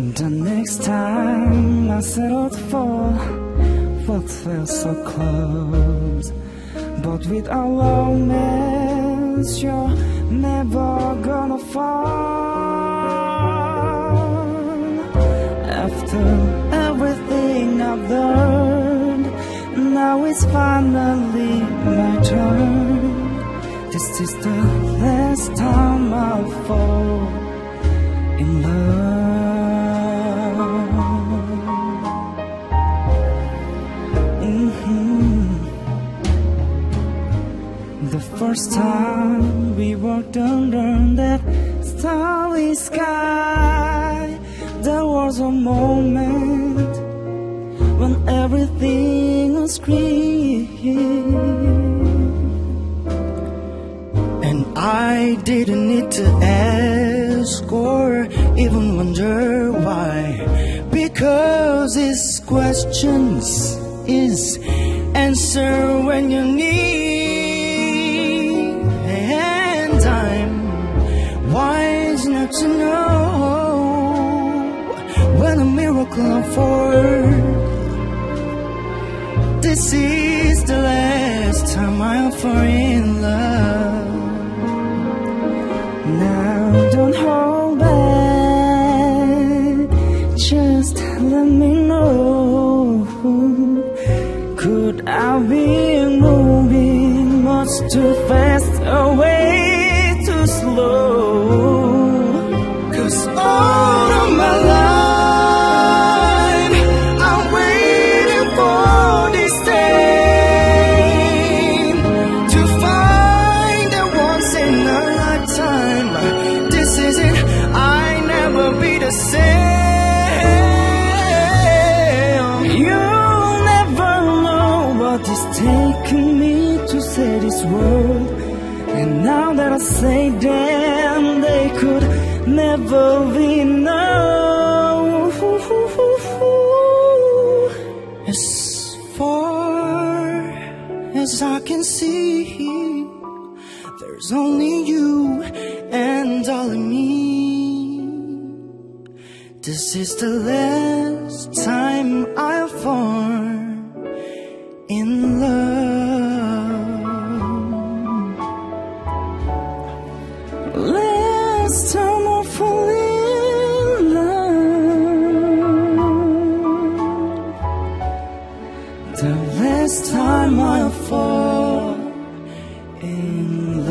The next time I settled for what felt so close, but with our romance, you're never gonna fall. After everything I've learned, now it's finally my turn. This is the last time I'll fall in love. The first time we walked under that starry sky, there was a moment when everything was green. And I didn't need to ask or even wonder why. Because his questions is answer when you need. Unfolds. This is the last time I'm fall in love. Now don't hold back, just let me know. Could I be moving much too fast or way too slow? Word. And now that I say them, they could never be known. As far as I can see, there's only you and only me. This is the last time I'll fall in love. Last time I fall in love. The last time I fall in